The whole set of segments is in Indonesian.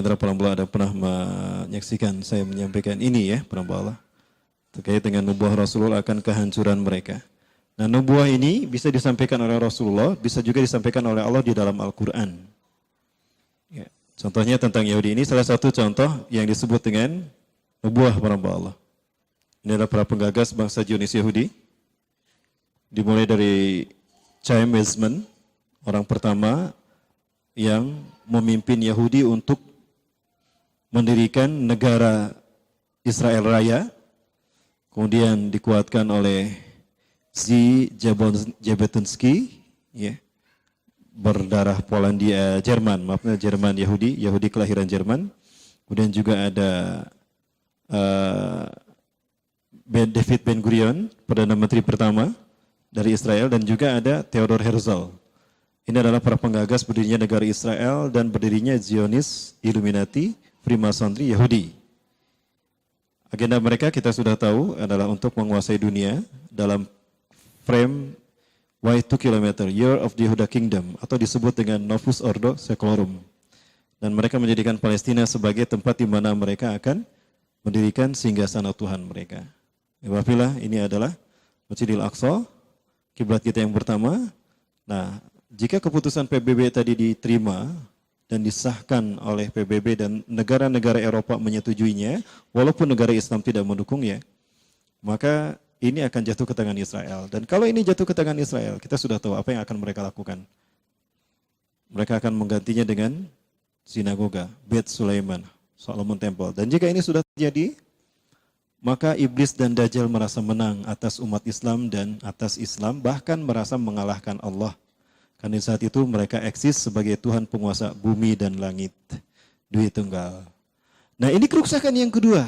Antara perempuan ada pernah menyaksikan saya menyampaikan ini ya perempuan Allah terkait dengan nubuah Rasulullah akan kehancuran mereka. Nah nubuah ini bisa disampaikan oleh Rasulullah, bisa juga disampaikan oleh Allah di dalam Al-Quran. Ya. Contohnya tentang Yahudi ini salah satu contoh yang disebut dengan nubuah perempuan Allah. Ini adalah para penggagas bangsa Zionis Yahudi. Dimulai dari Chaim Weizmann, orang pertama yang memimpin Yahudi untuk mendirikan negara Israel Raya, kemudian dikuatkan oleh Zi Jabotinsky, ya, berdarah Polandia Jerman, maafnya Jerman Yahudi, Yahudi kelahiran Jerman. Kemudian juga ada uh, David Ben Gurion, perdana menteri pertama dari Israel, dan juga ada Theodor Herzl, ini adalah para penggagas berdirinya negara Israel dan berdirinya Zionis, Illuminati, Freemasonry, Yahudi. Agenda mereka kita sudah tahu adalah untuk menguasai dunia dalam frame Y2 km, Year of the Yehuda Kingdom, atau disebut dengan Novus Ordo Seclorum. Dan mereka menjadikan Palestina sebagai tempat di mana mereka akan mendirikan singgasana Tuhan mereka. Wafilah ini adalah Masjidil Aqsa, kiblat kita yang pertama. Nah, jika keputusan PBB tadi diterima dan disahkan oleh PBB dan negara-negara Eropa menyetujuinya, walaupun negara Islam tidak mendukungnya, maka ini akan jatuh ke tangan Israel. Dan kalau ini jatuh ke tangan Israel, kita sudah tahu apa yang akan mereka lakukan. Mereka akan menggantinya dengan sinagoga, Beit Sulaiman, Solomon Temple. Dan jika ini sudah terjadi, maka iblis dan dajjal merasa menang atas umat Islam dan atas Islam, bahkan merasa mengalahkan Allah. Karena saat itu mereka eksis sebagai Tuhan penguasa bumi dan langit. Dwi Tunggal. Nah ini kerusakan yang kedua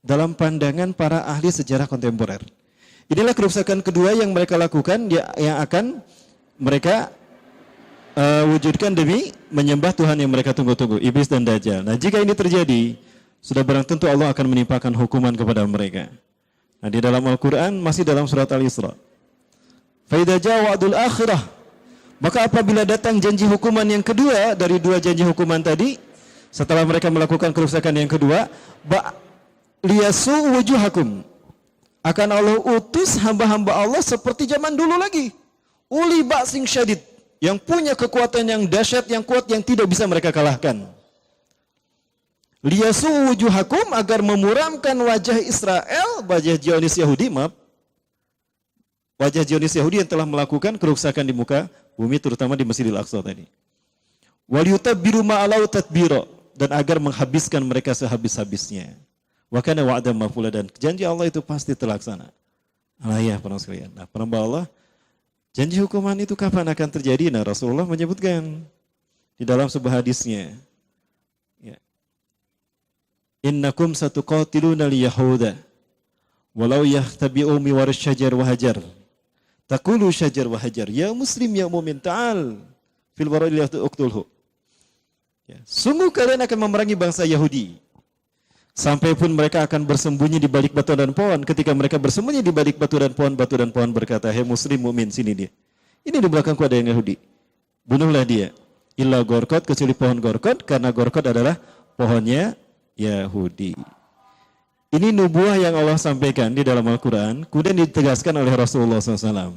dalam pandangan para ahli sejarah kontemporer. Inilah kerusakan kedua yang mereka lakukan yang akan mereka uh, wujudkan demi menyembah Tuhan yang mereka tunggu-tunggu, iblis dan dajjal. Nah jika ini terjadi, sudah barang tentu Allah akan menimpakan hukuman kepada mereka. Nah di dalam Al-Quran masih dalam surat Al-Isra. Faidah jawadul akhirah maka apabila datang janji hukuman yang kedua dari dua janji hukuman tadi, setelah mereka melakukan kerusakan yang kedua, ba liyasu wujuhakum. Akan Allah utus hamba-hamba Allah seperti zaman dulu lagi. Uli ba'sing syadid. Yang punya kekuatan yang dahsyat, yang kuat, yang tidak bisa mereka kalahkan. Liyasu wujuhakum agar memuramkan wajah Israel, wajah Zionis Yahudi, maaf. Wajah Zionis Yahudi yang telah melakukan kerusakan di muka bumi terutama di Masjidil Aqsa tadi. Wal yutabbiru ma'alau tadbiro dan agar menghabiskan mereka sehabis-habisnya. Wa kana wa'da mafula dan janji Allah itu pasti terlaksana. Allah ya para sekalian. Nah, penambah Allah janji hukuman itu kapan akan terjadi? Nah, Rasulullah menyebutkan di dalam sebuah hadisnya. Ya. Innakum satuqatiluna liyahuda walau yahtabi'u miwar syajar wa hajar. Takulu syajar wa hajar. Ya muslim ya mu'min ta'al. Fil wara'iliyah uktulhu. Ya. Sungguh kalian akan memerangi bangsa Yahudi. Sampai pun mereka akan bersembunyi di balik batu dan pohon. Ketika mereka bersembunyi di balik batu dan pohon, batu dan pohon berkata, Hei muslim mu'min, sini dia. Ini di belakangku ada yang Yahudi. Bunuhlah dia. Illa gorkot, kecuali pohon gorkot, karena gorkot adalah pohonnya Yahudi. Ini nubuah yang Allah sampaikan di dalam Al-Quran, kemudian ditegaskan oleh Rasulullah SAW.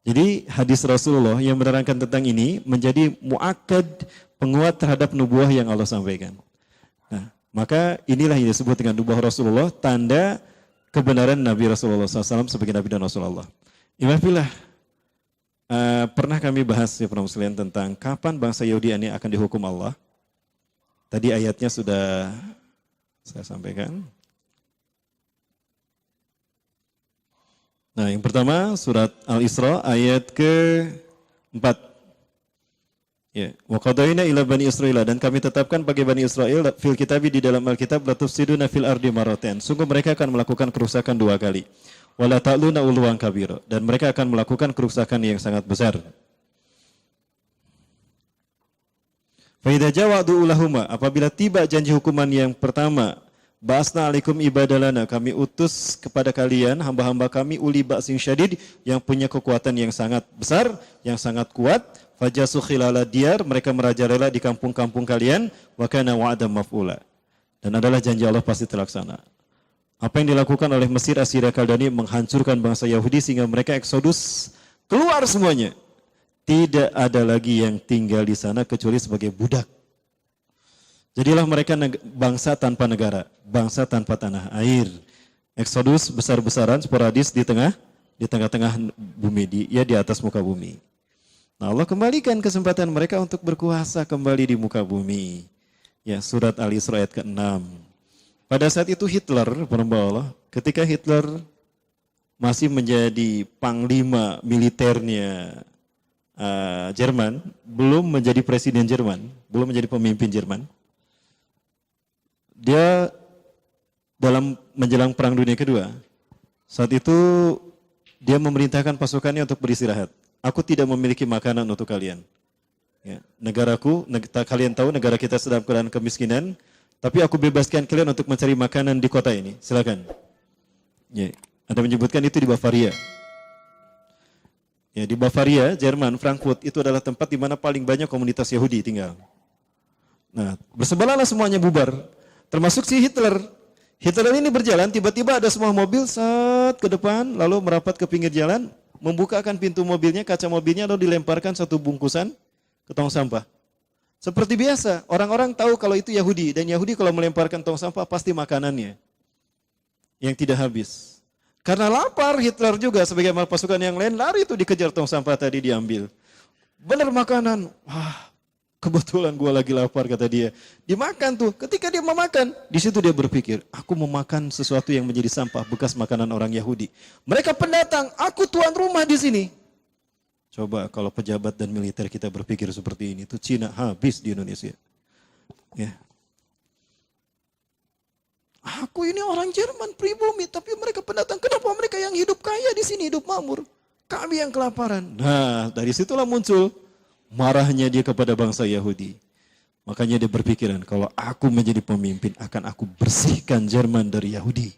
Jadi hadis Rasulullah yang menerangkan tentang ini menjadi muakad penguat terhadap nubuah yang Allah sampaikan. Nah, maka inilah yang disebut dengan nubuah Rasulullah, tanda kebenaran Nabi Rasulullah SAW sebagai Nabi dan Rasulullah. Imafilah, uh, pernah kami bahas ya pernah muslim tentang kapan bangsa Yahudi ini akan dihukum Allah. Tadi ayatnya sudah saya sampaikan. Nah, yang pertama surat Al-Isra ayat ke-4. Ya, wa ila bani Israil dan kami tetapkan bagi bani Israel fil kitabi di dalam Alkitab la tufsiduna fil ardi maratain. Sungguh mereka akan melakukan kerusakan dua kali. Wala ta'luna uluwan kabira dan mereka akan melakukan kerusakan yang sangat besar. Fa idza jawadu ulahuma apabila tiba janji hukuman yang pertama Basna alaikum ibadalana. Kami utus kepada kalian hamba-hamba kami uli ba'sin syadid yang punya kekuatan yang sangat besar, yang sangat kuat. Fajasu khilala diyar, mereka merajalela di kampung-kampung kalian, wa kana wa'adam maf'ula. Dan adalah janji Allah pasti terlaksana. Apa yang dilakukan oleh Mesir, Assyria, Kaldani menghancurkan bangsa Yahudi sehingga mereka eksodus keluar semuanya. Tidak ada lagi yang tinggal di sana kecuali sebagai budak. Jadilah mereka bangsa tanpa negara, bangsa tanpa tanah air. Eksodus besar-besaran sporadis di tengah di tengah-tengah bumi di ya di atas muka bumi. Nah Allah kembalikan kesempatan mereka untuk berkuasa kembali di muka bumi. Ya surat Al-Isra ayat ke-6. Pada saat itu Hitler, penembak Allah, ketika Hitler masih menjadi panglima militernya uh, Jerman, belum menjadi presiden Jerman, belum menjadi pemimpin Jerman, dia dalam menjelang perang dunia kedua, saat itu dia memerintahkan pasukannya untuk beristirahat aku tidak memiliki makanan untuk kalian. Ya, negaraku, neg kalian tahu negara kita sedang keadaan kemiskinan, tapi aku bebaskan kalian untuk mencari makanan di kota ini. Silakan. Ya, Anda menyebutkan itu di Bavaria. Ya, di Bavaria, Jerman, Frankfurt itu adalah tempat di mana paling banyak komunitas Yahudi tinggal. Nah, bersebelalah semuanya bubar, termasuk si Hitler. Hitler ini berjalan, tiba-tiba ada semua mobil saat ke depan, lalu merapat ke pinggir jalan, membukakan pintu mobilnya, kaca mobilnya, lalu dilemparkan satu bungkusan ke tong sampah. Seperti biasa, orang-orang tahu kalau itu Yahudi, dan Yahudi kalau melemparkan tong sampah pasti makanannya yang tidak habis. Karena lapar, Hitler juga sebagai pasukan yang lain lari itu dikejar tong sampah tadi diambil. Benar makanan, wah Kebetulan gue lagi lapar kata dia. Dimakan tuh. Ketika dia memakan, di situ dia berpikir, aku memakan sesuatu yang menjadi sampah bekas makanan orang Yahudi. Mereka pendatang, aku tuan rumah di sini. Coba kalau pejabat dan militer kita berpikir seperti ini, tuh Cina habis di Indonesia. Ya. Aku ini orang Jerman pribumi, tapi mereka pendatang. Kenapa mereka yang hidup kaya di sini hidup makmur? Kami yang kelaparan. Nah, dari situlah muncul marahnya dia kepada bangsa Yahudi. Makanya dia berpikiran, kalau aku menjadi pemimpin, akan aku bersihkan Jerman dari Yahudi.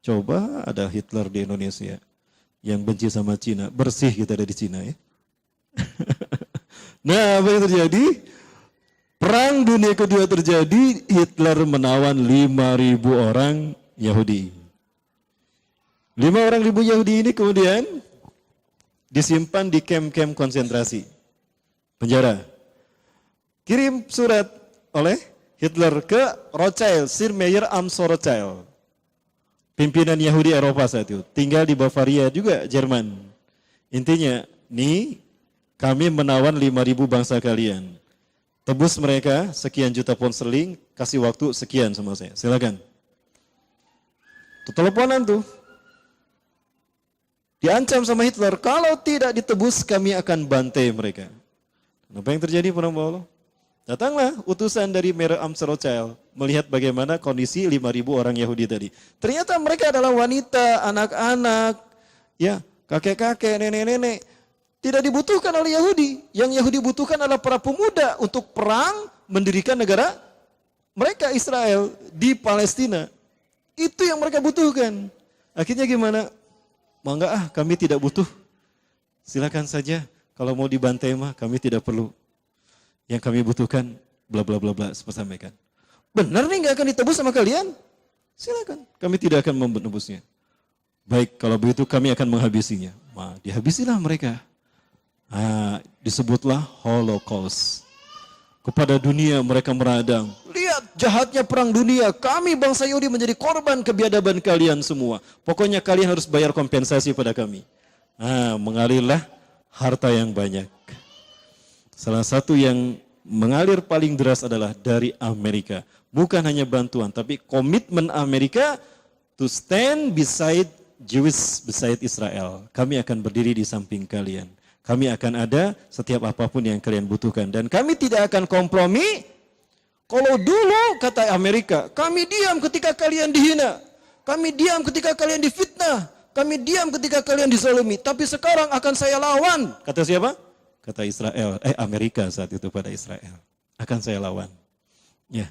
Coba ada Hitler di Indonesia yang benci sama Cina, bersih kita ada di Cina ya. nah, apa yang terjadi? Perang dunia kedua terjadi, Hitler menawan 5.000 orang Yahudi. Lima orang ribu Yahudi ini kemudian disimpan di kem-kem konsentrasi penjara. Kirim surat oleh Hitler ke Rothschild, Sir Mayer Amso Rothschild. Pimpinan Yahudi Eropa saat itu. Tinggal di Bavaria juga, Jerman. Intinya, nih kami menawan 5.000 bangsa kalian. Tebus mereka sekian juta pound sterling, kasih waktu sekian sama saya. Silakan. Teleponan tuh. Diancam sama Hitler, kalau tidak ditebus kami akan bantai mereka. Apa yang terjadi para Allah? Datanglah utusan dari Mary Amsrochild melihat bagaimana kondisi 5.000 orang Yahudi tadi. Ternyata mereka adalah wanita, anak-anak, ya kakek-kakek, nenek-nenek. Tidak dibutuhkan oleh Yahudi. Yang Yahudi butuhkan adalah para pemuda untuk perang mendirikan negara mereka Israel di Palestina. Itu yang mereka butuhkan. Akhirnya gimana? Mau enggak ah kami tidak butuh. Silakan saja kalau mau dibantai mah kami tidak perlu. Yang kami butuhkan bla bla bla bla sampaikan. Benar nih nggak akan ditebus sama kalian? Silakan. Kami tidak akan menebusnya. Baik, kalau begitu kami akan menghabisinya. Nah, dihabisilah mereka. Nah, disebutlah Holocaust. Kepada dunia mereka meradang. Lihat jahatnya perang dunia. Kami bangsa Yahudi menjadi korban kebiadaban kalian semua. Pokoknya kalian harus bayar kompensasi pada kami. Nah, mengalirlah harta yang banyak. Salah satu yang mengalir paling deras adalah dari Amerika. Bukan hanya bantuan, tapi komitmen Amerika to stand beside Jewish, beside Israel. Kami akan berdiri di samping kalian. Kami akan ada setiap apa pun yang kalian butuhkan. Dan kami tidak akan kompromi. Kalau dulu kata Amerika, kami diam ketika kalian dihina. Kami diam ketika kalian difitnah. Kami diam ketika kalian dizalimi, tapi sekarang akan saya lawan. Kata siapa? Kata Israel, eh Amerika saat itu pada Israel. Akan saya lawan. Ya.